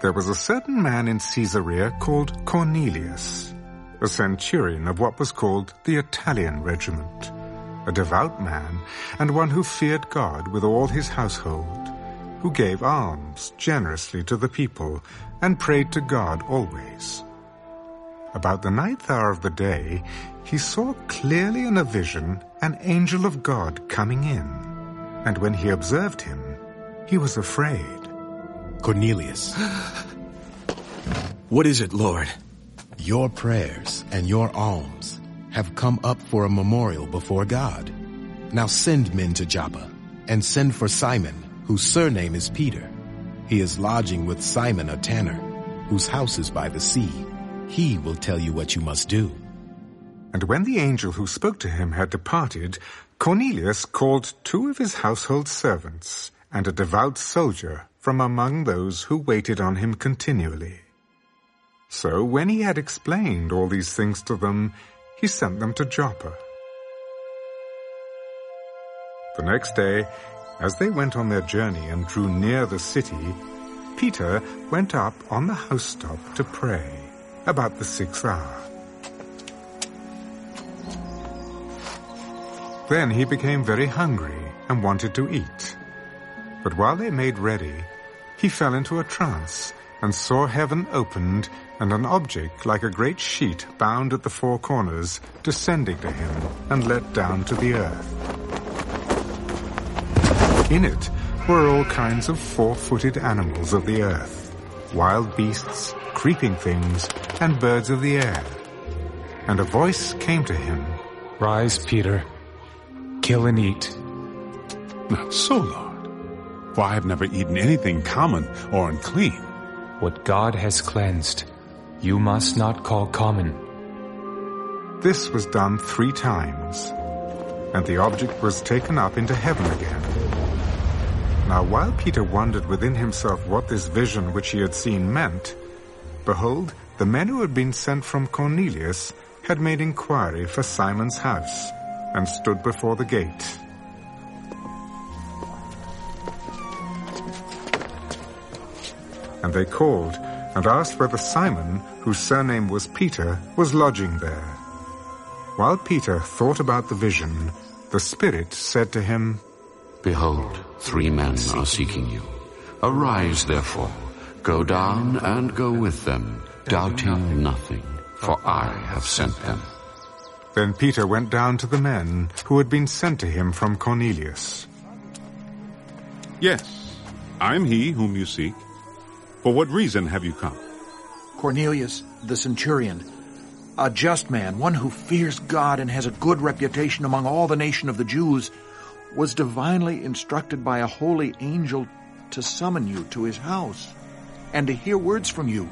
there was a certain man in Caesarea called Cornelius, a centurion of what was called the Italian regiment, a devout man and one who feared God with all his household, who gave alms generously to the people and prayed to God always. About the ninth hour of the day, he saw clearly in a vision an angel of God coming in, and when he observed him, he was afraid. Cornelius, What is it, Lord? your prayers and your alms have come up for a memorial before God. Now send men to Joppa, and send for Simon, whose surname is Peter. He is lodging with Simon a tanner, whose house is by the sea. He will tell you what you must do. And when the angel who spoke to him had departed, Cornelius called two of his household servants and a devout soldier from among those who waited on him continually. So when he had explained all these things to them, he sent them to Joppa. The next day, as they went on their journey and drew near the city, Peter went up on the housetop to pray about the sixth hour. Then he became very hungry and wanted to eat. But while they made ready, he fell into a trance and saw heaven opened and an object like a great sheet bound at the four corners descending to him and let down to the earth. In it were all kinds of four-footed animals of the earth, wild beasts, creeping things, and birds of the air. And a voice came to him, Rise, Peter. Kill and eat. Not so, Lord. For I have never eaten anything common or unclean. What God has cleansed, you must not call common. This was done three times, and the object was taken up into heaven again. Now while Peter wondered within himself what this vision which he had seen meant, behold, the men who had been sent from Cornelius had made inquiry for Simon's house, and stood before the gate. And they called and asked whether Simon, whose surname was Peter, was lodging there. While Peter thought about the vision, the Spirit said to him, Behold, three men are seeking you. Arise, therefore, go down and go with them, doubting nothing, for I have sent them. Then Peter went down to the men who had been sent to him from Cornelius. Yes, I'm he whom you seek. For what reason have you come? Cornelius, the centurion, a just man, one who fears God and has a good reputation among all the nation of the Jews, was divinely instructed by a holy angel to summon you to his house and to hear words from you.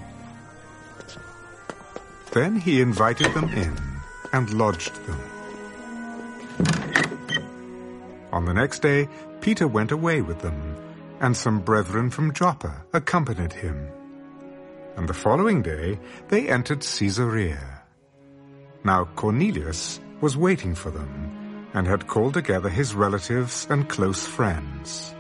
Then he invited them in and lodged them. On the next day, Peter went away with them, and some brethren from Joppa accompanied him. And the following day, they entered Caesarea. Now Cornelius was waiting for them, and had called together his relatives and close friends.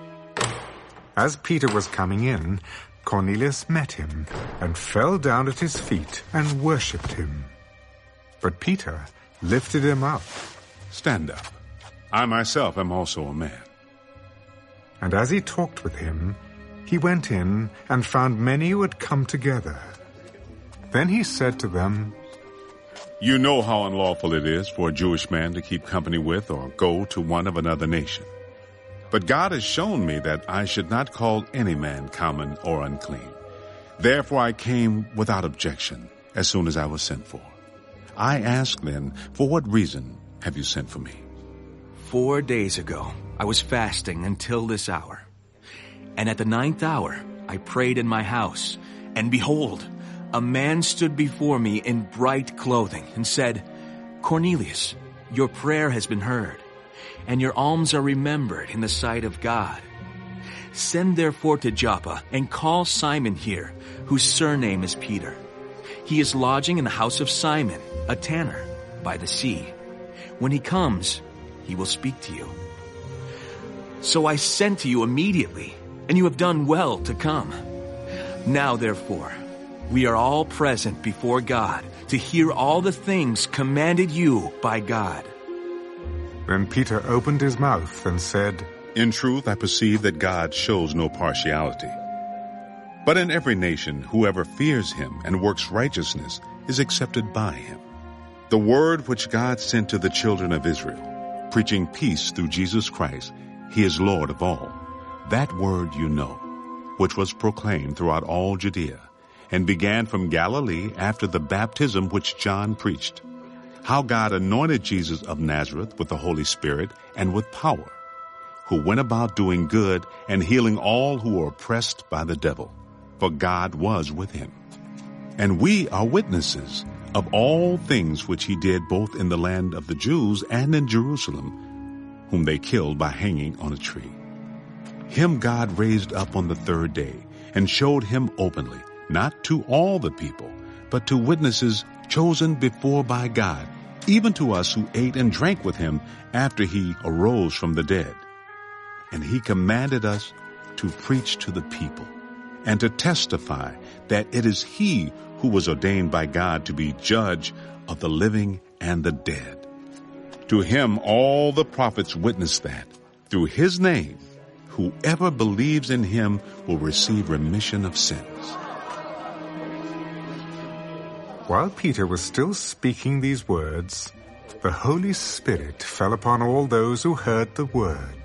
As Peter was coming in, Cornelius met him, and fell down at his feet and worshipped him. But Peter lifted him up, Stand up. I myself am also a man. And as he talked with him, he went in and found many who had come together. Then he said to them, You know how unlawful it is for a Jewish man to keep company with or go to one of another nation. But God has shown me that I should not call any man common or unclean. Therefore I came without objection as soon as I was sent for. I ask then, for what reason have you sent for me? Four days ago, I was fasting until this hour. And at the ninth hour, I prayed in my house. And behold, a man stood before me in bright clothing and said, Cornelius, your prayer has been heard, and your alms are remembered in the sight of God. Send therefore to Joppa and call Simon here, whose surname is Peter. He is lodging in the house of Simon, a tanner, by the sea. When he comes, he will speak to you. So I sent to you immediately, and you have done well to come. Now therefore, we are all present before God to hear all the things commanded you by God. Then Peter opened his mouth and said, In truth, I perceive that God shows no partiality. But in every nation, whoever fears him and works righteousness is accepted by him. The word which God sent to the children of Israel, preaching peace through Jesus Christ, he is Lord of all. That word you know, which was proclaimed throughout all Judea, and began from Galilee after the baptism which John preached, how God anointed Jesus of Nazareth with the Holy Spirit and with power, who went about doing good and healing all who were oppressed by the devil, for God was with him. And we are witnesses of all things which he did both in the land of the Jews and in Jerusalem, whom they killed by hanging on a tree. Him God raised up on the third day and showed him openly, not to all the people, but to witnesses chosen before by God, even to us who ate and drank with him after he arose from the dead. And he commanded us to preach to the people and to testify that it is he who was ordained by God to be judge of the living and the dead. To him all the prophets witness that through his name whoever believes in him will receive remission of sins. While Peter was still speaking these words, the Holy Spirit fell upon all those who heard the word.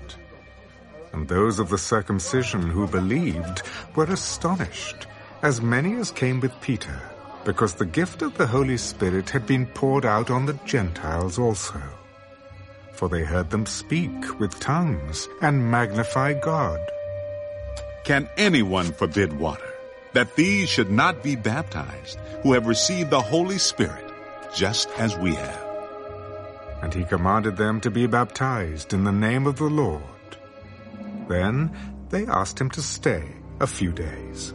And those of the circumcision who believed were astonished, as many as came with Peter, because the gift of the Holy Spirit had been poured out on the Gentiles also. For they heard them speak with tongues and magnify God. Can anyone forbid water, that these should not be baptized, who have received the Holy Spirit, just as we have? And he commanded them to be baptized in the name of the Lord. Then they asked him to stay a few days.